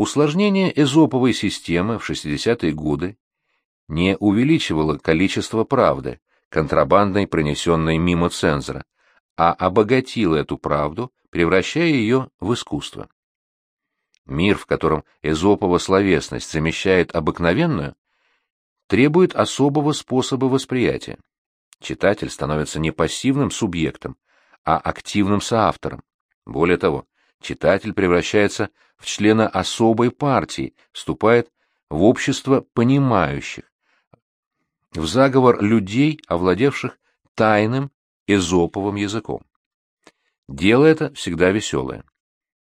Усложнение эзоповой системы в 60-е годы не увеличивало количество правды, контрабандной, пронесенной мимо цензора, а обогатило эту правду, превращая ее в искусство. Мир, в котором эзопова словесность замещает обыкновенную, требует особого способа восприятия. Читатель становится не пассивным субъектом, а активным соавтором. Более того, читатель превращается в члена особой партии, вступает в общество понимающих, в заговор людей, овладевших тайным эзоповым языком. Дело это всегда веселое.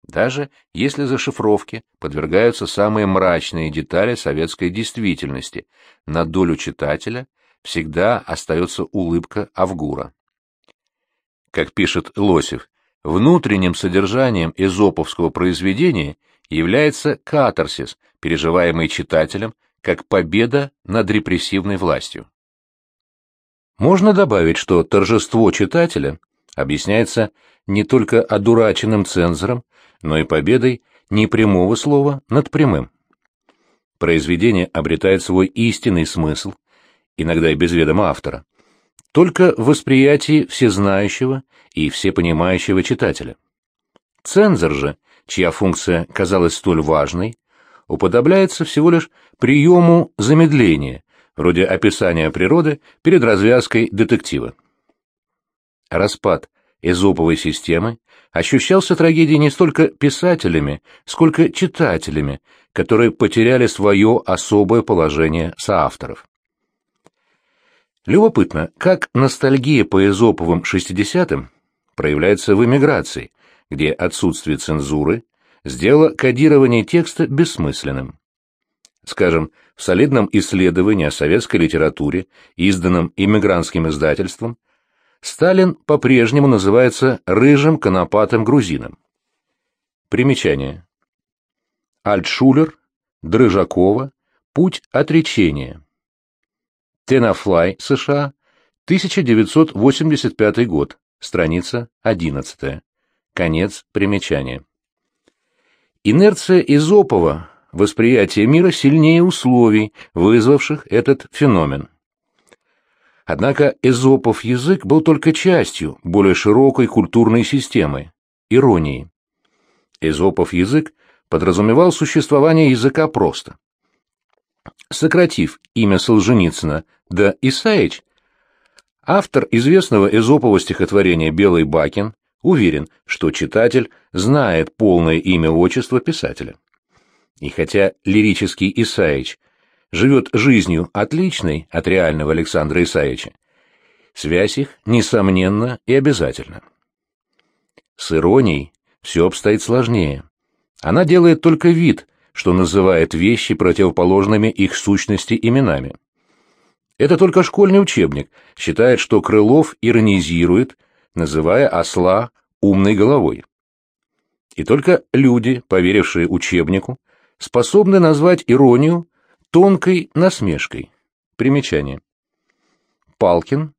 Даже если зашифровке подвергаются самые мрачные детали советской действительности, на долю читателя всегда остается улыбка Авгура. Как пишет Лосев, внутренним содержанием эзоповского произведения является катарсис, переживаемый читателем как победа над репрессивной властью. Можно добавить, что торжество читателя объясняется не только одураченным цензором, но и победой непрямого слова над прямым. Произведение обретает свой истинный смысл, иногда и без ведома автора, только в восприятии всезнающего и всепонимающего читателя. Цензор же, чья функция казалась столь важной, уподобляется всего лишь приему замедления, вроде описания природы перед развязкой детектива. Распад эзоповой системы ощущался трагедией не столько писателями, сколько читателями, которые потеряли свое особое положение соавторов. Любопытно, как ностальгия по эзоповым 60-м проявляется в эмиграции, где отсутствие цензуры сделало кодирование текста бессмысленным. Скажем, в солидном исследовании о советской литературе, изданном иммигрантским издательством, Сталин по-прежнему называется рыжим конопатым грузином. Примечание. Альтшулер, Дрыжакова, Путь отречения. Тенафлай, США, 1985 год, страница 11. Конец примечания. Инерция Изопова, восприятие мира сильнее условий, вызвавших этот феномен. Однако Эзопов язык был только частью более широкой культурной системы – иронии. Эзопов язык подразумевал существование языка просто. Сократив имя Солженицына до Исаич, автор известного Эзопова стихотворения «Белый Бакин» уверен, что читатель знает полное имя-отчество писателя. И хотя лирический Исаич живет жизнью отличной от реального Александра Исаевича, связь их, несомненно и обязательно. С иронией все обстоит сложнее. Она делает только вид, что называет вещи противоположными их сущности именами. Это только школьный учебник считает, что Крылов иронизирует, называя осла умной головой. И только люди, поверившие учебнику, способны назвать иронию тонкой насмешкой. Примечание. Палкин.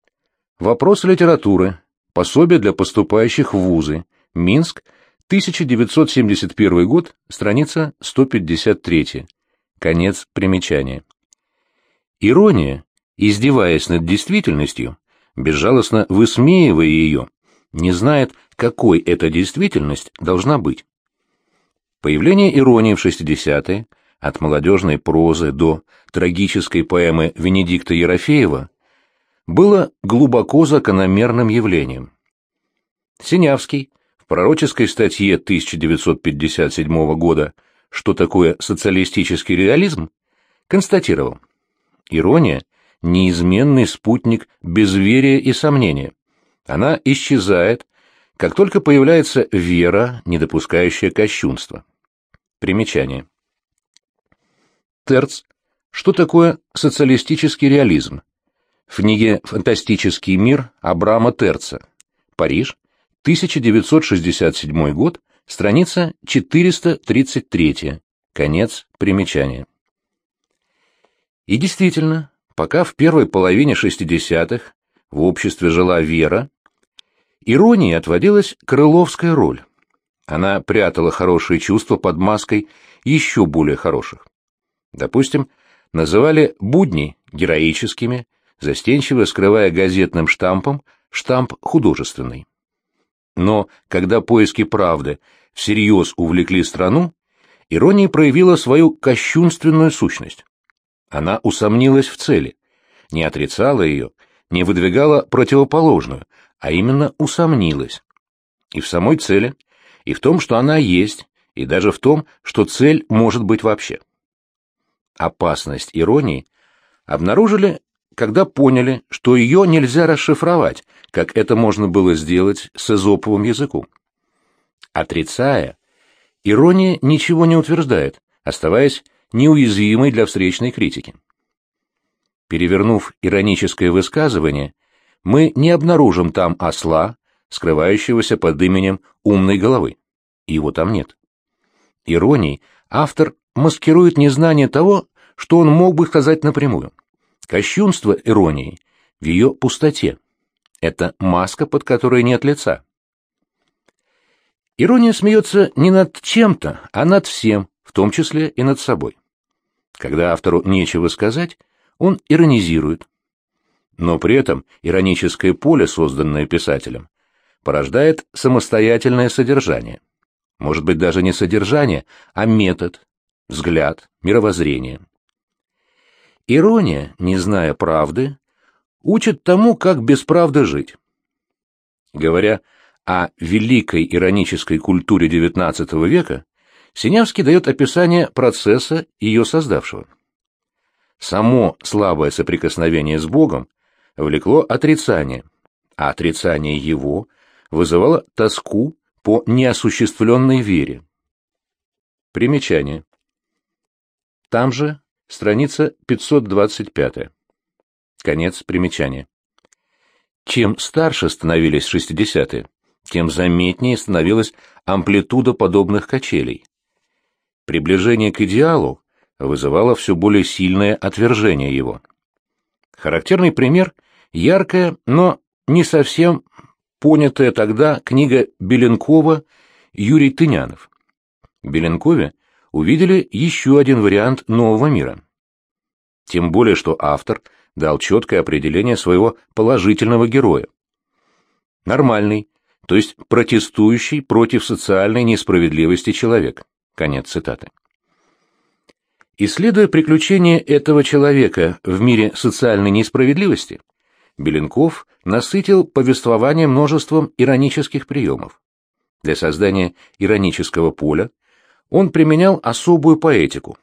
Вопросы литературы. Пособие для поступающих в вузы. Минск. 1971 год. Страница 153. Конец примечания. Ирония, издеваясь над действительностью, безжалостно высмеивая ее, не знает, какой эта действительность должна быть. Появление иронии в 60-е от молодежной прозы до трагической поэмы Венедикта Ерофеева, было глубоко закономерным явлением. Синявский в пророческой статье 1957 года «Что такое социалистический реализм?» констатировал, ирония – неизменный спутник безверия и сомнения. Она исчезает, как только появляется вера, не допускающая кощунства. Примечание. Терц. Что такое социалистический реализм? В книге «Фантастический мир» Абрама Терца. Париж, 1967 год, страница 433. Конец примечания. И действительно, пока в первой половине 60-х в обществе жила вера, иронии отводилась крыловская роль. Она прятала хорошие чувства под маской еще более хороших. Допустим, называли будни героическими, застенчиво скрывая газетным штампом штамп художественный. Но когда поиски правды всерьез увлекли страну, ирония проявила свою кощунственную сущность. Она усомнилась в цели, не отрицала ее, не выдвигала противоположную, а именно усомнилась. И в самой цели, и в том, что она есть, и даже в том, что цель может быть вообще. Опасность иронии обнаружили, когда поняли, что ее нельзя расшифровать, как это можно было сделать с эзоповым языком. Отрицая, ирония ничего не утверждает, оставаясь неуязвимой для встречной критики. Перевернув ироническое высказывание, мы не обнаружим там осла, скрывающегося под именем умной головы. Его там нет. Иронией автор маскирует незнание того, что он мог бы сказать напрямую. Кощунство иронии в ее пустоте. Это маска, под которой нет лица. Ирония смеется не над чем-то, а над всем, в том числе и над собой. Когда автору нечего сказать, он иронизирует. Но при этом ироническое поле, созданное писателем, порождает самостоятельное содержание. Может быть, даже не содержание, а метод, взгляд, мировоззрение. Ирония, не зная правды, учит тому, как без правды жить. Говоря о великой иронической культуре XIX века, Синявский дает описание процесса ее создавшего. Само слабое соприкосновение с Богом влекло отрицание, а отрицание его вызывало тоску по неосуществленной вере. Примечание. Там же страница 525. Конец примечания. Чем старше становились 60-е, тем заметнее становилась амплитуда подобных качелей. Приближение к идеалу вызывало все более сильное отвержение его. Характерный пример – яркая, но не совсем понятая тогда книга Беленкова «Юрий Тынянов». В Беленкове увидели еще один вариант нового мира. Тем более, что автор дал четкое определение своего положительного героя. Нормальный, то есть протестующий против социальной несправедливости человек. Конец цитаты. Исследуя приключения этого человека в мире социальной несправедливости, Беленков насытил повествование множеством иронических приемов. Для создания иронического поля он применял особую поэтику.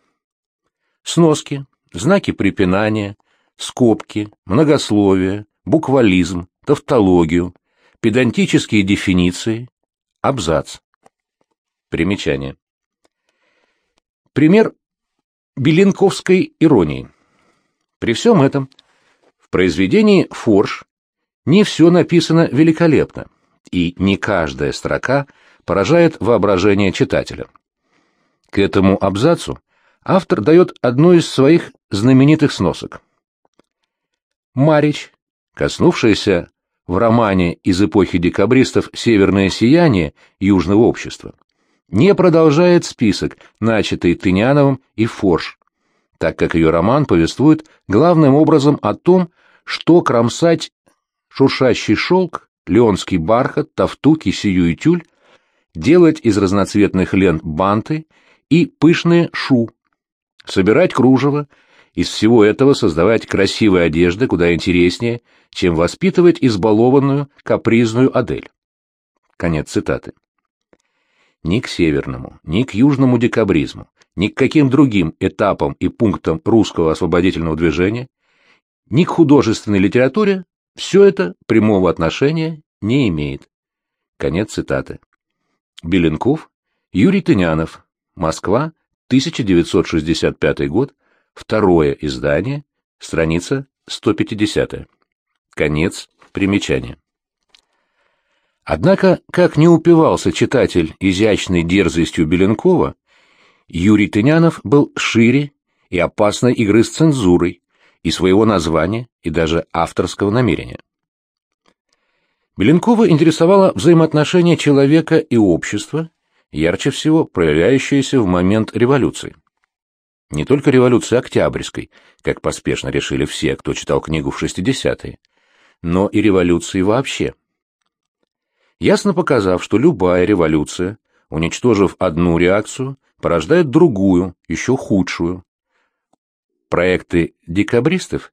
Сноски, знаки препинания, скобки, многословие, буквализм, тавтологию, педантические дефиниции, абзац. Примечание. Пример Белинковской иронии. При всем этом в произведении «Форш» не все написано великолепно, и не каждая строка поражает воображение читателя. К этому абзацу автор дает одну из своих знаменитых сносок. Марич, коснувшаяся в романе из эпохи декабристов «Северное сияние» южного общества, не продолжает список, начатый Тыняновым и Форш, так как ее роман повествует главным образом о том, что кромсать шуршащий шелк, леонский бархат, тафту, кисию и тюль, делать из разноцветных лент банты и пышные шу, собирать кружево, из всего этого создавать красивые одежды куда интереснее, чем воспитывать избалованную, капризную Адель. Конец цитаты ни к северному, ни к южному декабризму, ни к каким другим этапам и пунктам русского освободительного движения, ни к художественной литературе все это прямого отношения не имеет. Конец цитаты. Беленков, Юрий Тынянов, Москва, 1965 год, второе издание, страница 150. Конец примечания. Однако, как не упивался читатель изящной дерзостью Беленкова, Юрий Тынянов был шире и опасной игры с цензурой, и своего названия, и даже авторского намерения. Беленкова интересовало взаимоотношение человека и общества, ярче всего проявляющаяся в момент революции. Не только революции Октябрьской, как поспешно решили все, кто читал книгу в 60-е, но и революции вообще. Ясно показав, что любая революция, уничтожив одну реакцию, порождает другую, еще худшую. Проекты декабристов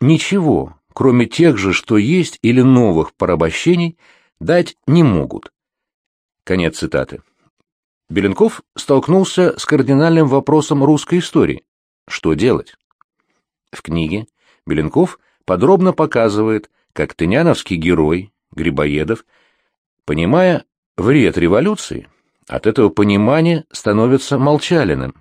ничего, кроме тех же, что есть, или новых порабощений, дать не могут. Конец цитаты. Беленков столкнулся с кардинальным вопросом русской истории. Что делать? В книге Беленков подробно показывает, как тыняновский герой, Грибоедов, понимая вред революции, от этого понимания становится молчалиным.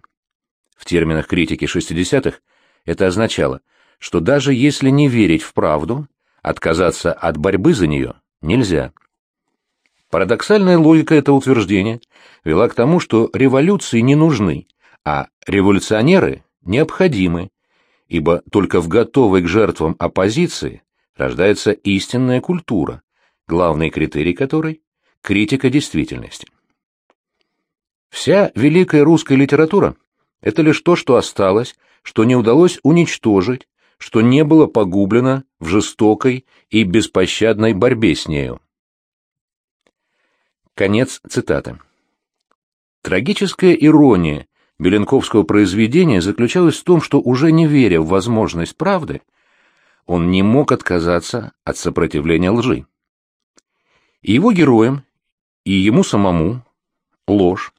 В терминах критики 60-х это означало, что даже если не верить в правду, отказаться от борьбы за нее нельзя. Парадоксальная логика этого утверждения вела к тому, что революции не нужны, а революционеры необходимы, ибо только в готовой к жертвам оппозиции рождается истинная культура, главный критерий которой – критика действительности. Вся великая русская литература – это лишь то, что осталось, что не удалось уничтожить, что не было погублено в жестокой и беспощадной борьбе с нею. Конец цитаты. Трагическая ирония Беленковского произведения заключалась в том, что уже не веря в возможность правды, он не мог отказаться от сопротивления лжи. И его героям, и ему самому ложь,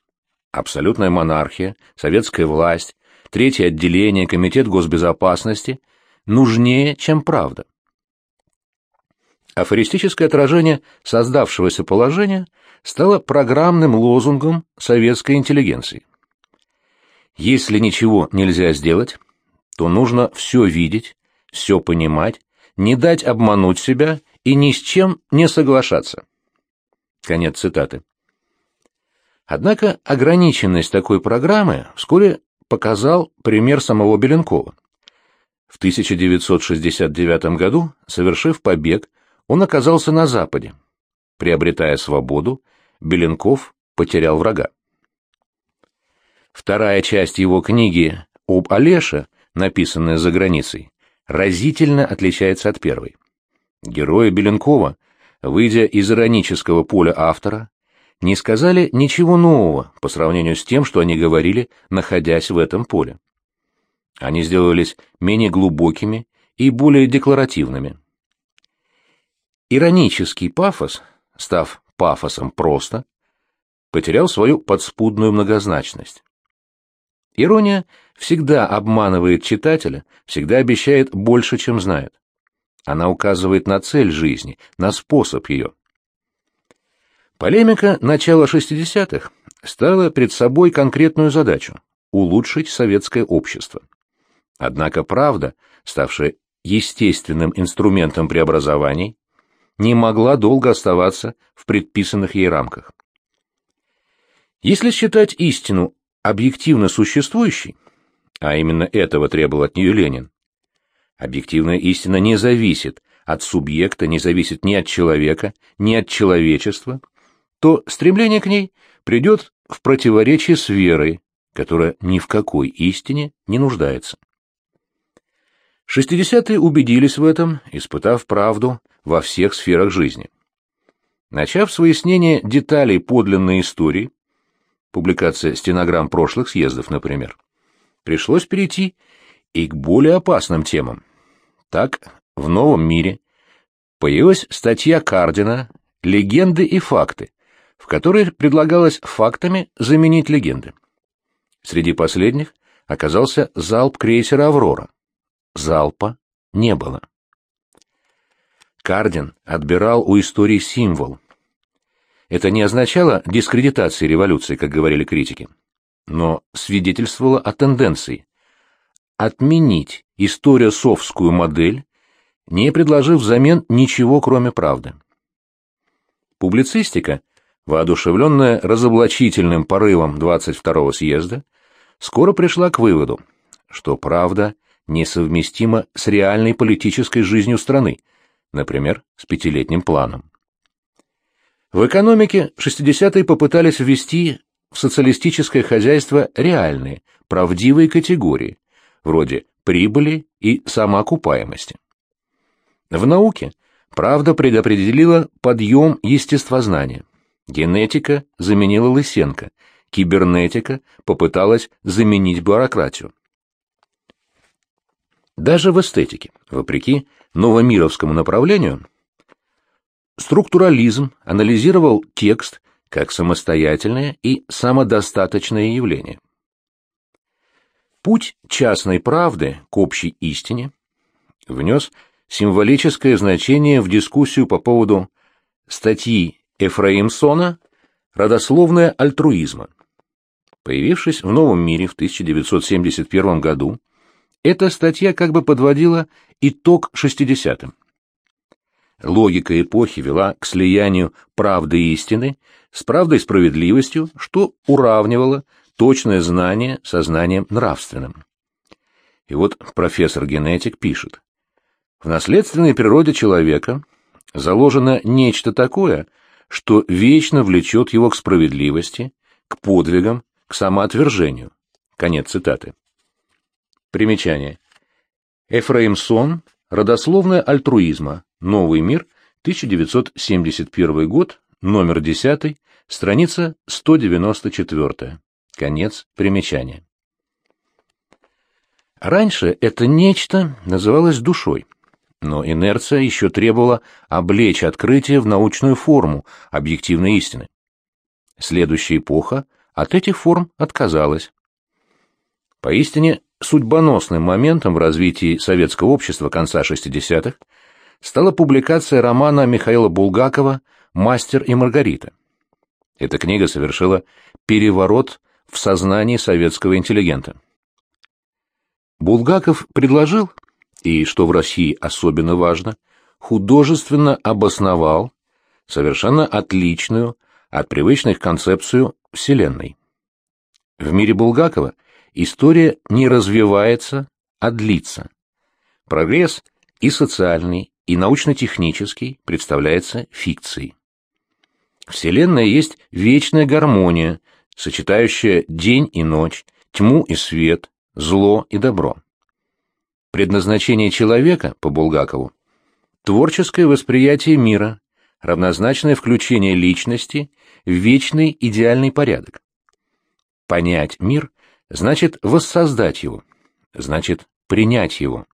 абсолютная монархия, советская власть, третье отделение, комитет госбезопасности – нужнее, чем правда. Афористическое отражение создавшегося положения стало программным лозунгом советской интеллигенции. Если ничего нельзя сделать, то нужно все видеть, все понимать, не дать обмануть себя и ни с чем не соглашаться. Конец цитаты. Однако ограниченность такой программы вскоре показал пример самого Беленкова. В 1969 году, совершив побег, он оказался на Западе. Приобретая свободу, Беленков потерял врага. Вторая часть его книги об Олеше, написанная за границей, разительно отличается от первой. Герои Беленкова, выйдя из иронического поля автора, не сказали ничего нового по сравнению с тем, что они говорили, находясь в этом поле. Они сделались менее глубокими и более декларативными. Иронический пафос, став пафосом просто, потерял свою подспудную многозначность. Ирония всегда обманывает читателя, всегда обещает больше, чем знает. Она указывает на цель жизни, на способ ее. Полемика начала 60-х ставила перед собой конкретную задачу – улучшить советское общество. Однако правда, ставшая естественным инструментом преобразований, не могла долго оставаться в предписанных ей рамках. Если считать истину объективно существующей, а именно этого требовал от нее Ленин, объективная истина не зависит от субъекта, не зависит ни от человека, ни от человечества, то стремление к ней придет в противоречие с верой, которая ни в какой истине не нуждается. Шестидесятые убедились в этом, испытав правду во всех сферах жизни. Начав с выяснения деталей подлинной истории, публикация стенограмм прошлых съездов, например, пришлось перейти и к более опасным темам. Так, в новом мире появилась статья Кардина «Легенды и факты», в которой предлагалось фактами заменить легенды. Среди последних оказался залп крейсера «Аврора» залпа не было. Кардин отбирал у истории символ. Это не означало дискредитации революции, как говорили критики, но свидетельствовало о тенденции отменить историосовскую модель, не предложив взамен ничего, кроме правды. Публицистика, воодушевленная разоблачительным порывом 22-го съезда, скоро пришла к выводу, что правда несовместимо с реальной политической жизнью страны, например, с пятилетним планом. В экономике 60-е попытались ввести в социалистическое хозяйство реальные, правдивые категории, вроде прибыли и самоокупаемости. В науке правда предопределила подъем естествознания. Генетика заменила Лысенко, кибернетика попыталась заменить бюрократию. Даже в эстетике, вопреки новомировскому направлению, структурализм анализировал текст как самостоятельное и самодостаточное явление. Путь частной правды к общей истине внес символическое значение в дискуссию по поводу статьи Эфраимсона «Родословная альтруизма». Появившись в «Новом мире» в 1971 году, эта статья как бы подводила итог 60-м. Логика эпохи вела к слиянию правды истины с правдой и справедливостью, что уравнивало точное знание со знанием нравственным. И вот профессор-генетик пишет. В наследственной природе человека заложено нечто такое, что вечно влечет его к справедливости, к подвигам, к самоотвержению. Конец цитаты. Примечание. Эфраимсон. Родословная альтруизма. Новый мир. 1971 год. Номер 10. Страница 194. Конец примечания. Раньше это нечто называлось душой, но инерция еще требовала облечь открытие в научную форму объективной истины. Следующая эпоха от этих форм отказалась. Поистине судьбоносным моментом в развитии советского общества конца 60-х стала публикация романа Михаила Булгакова «Мастер и Маргарита». Эта книга совершила переворот в сознании советского интеллигента. Булгаков предложил, и, что в России особенно важно, художественно обосновал совершенно отличную от привычных концепцию Вселенной. В мире Булгакова история не развивается, а длится. Прогресс и социальный, и научно-технический представляется фикцией. Вселенная есть вечная гармония, сочетающая день и ночь, тьму и свет, зло и добро. Предназначение человека, по Булгакову, творческое восприятие мира, равнозначное включение личности в вечный идеальный порядок. Понять мир значит воссоздать его, значит принять его.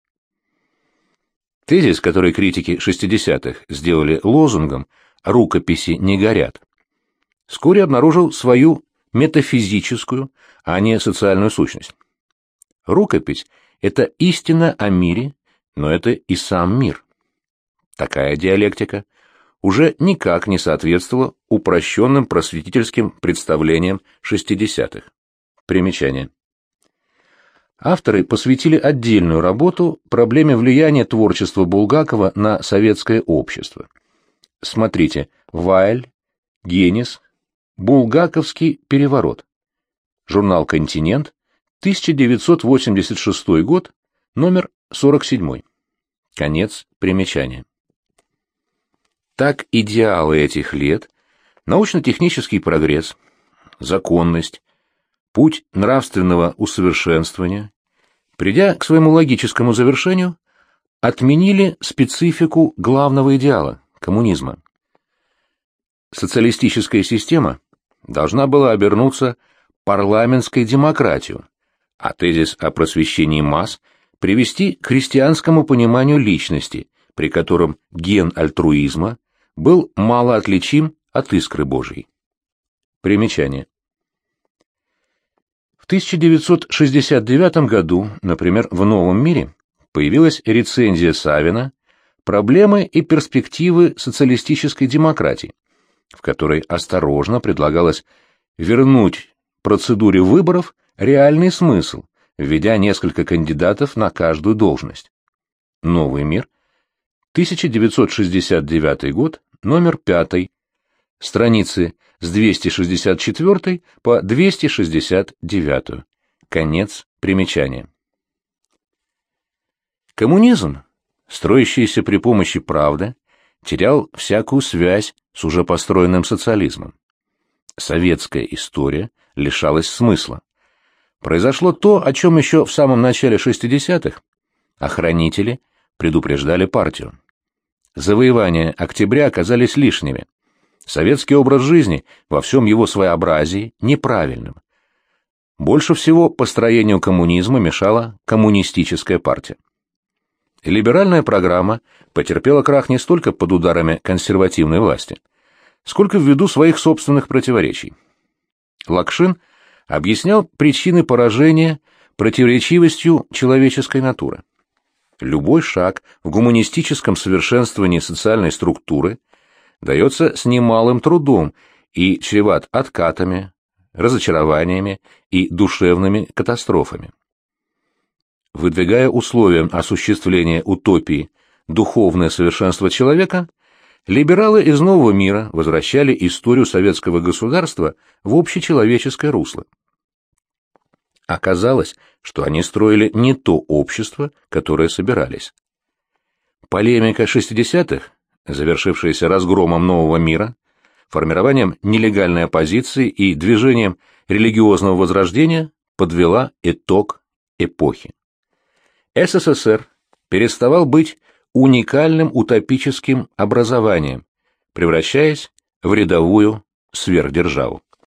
Тезис, который критики 60-х сделали лозунгом «рукописи не горят», вскоре обнаружил свою метафизическую, а не социальную сущность. Рукопись — это истина о мире, но это и сам мир. Такая диалектика уже никак не соответствовала упрощенным просветительским представлениям 60-х. Примечание. Авторы посвятили отдельную работу проблеме влияния творчества Булгакова на советское общество. Смотрите Вайль, Генис, Булгаковский переворот. Журнал «Континент», 1986 год, номер 47. Конец примечания. Так идеалы этих лет, научно-технический прогресс, законность, путь нравственного усовершенствования, придя к своему логическому завершению, отменили специфику главного идеала – коммунизма. Социалистическая система должна была обернуться парламентской демократию, а тезис о просвещении масс привести к христианскому пониманию личности, при котором ген альтруизма был мало отличим от искры Божьей. Примечание. 1969 году, например, в «Новом мире» появилась рецензия Савина «Проблемы и перспективы социалистической демократии», в которой осторожно предлагалось вернуть процедуре выборов реальный смысл, введя несколько кандидатов на каждую должность. «Новый мир», 1969 год, номер 5, страницы с 264 по 269. Конец примечания. Коммунизм, строящийся при помощи правды, терял всякую связь с уже построенным социализмом. Советская история лишалась смысла. Произошло то, о чем еще в самом начале 60-х охранители предупреждали партию. Завоевания октября оказались лишними. Советский образ жизни во всем его своеобразии неправильным. Больше всего построению коммунизма мешала коммунистическая партия. Либеральная программа потерпела крах не столько под ударами консервативной власти, сколько ввиду своих собственных противоречий. Лакшин объяснял причины поражения противоречивостью человеческой натуры. Любой шаг в гуманистическом совершенствовании социальной структуры дается с немалым трудом и чреват откатами, разочарованиями и душевными катастрофами. Выдвигая условием осуществления утопии духовное совершенство человека, либералы из нового мира возвращали историю советского государства в общечеловеческое русло. Оказалось, что они строили не то общество, которое собирались. Полемика 60-х, завершившаяся разгромом нового мира, формированием нелегальной оппозиции и движением религиозного возрождения, подвела итог эпохи. СССР переставал быть уникальным утопическим образованием, превращаясь в рядовую сверхдержаву.